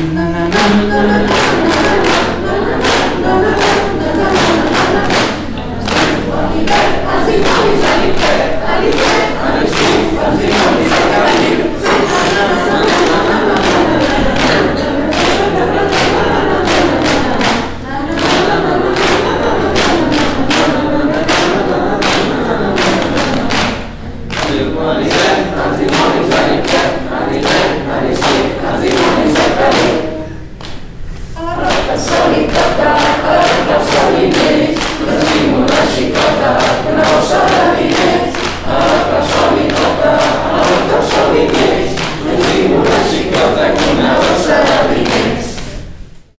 Good morning, sir. Thank you.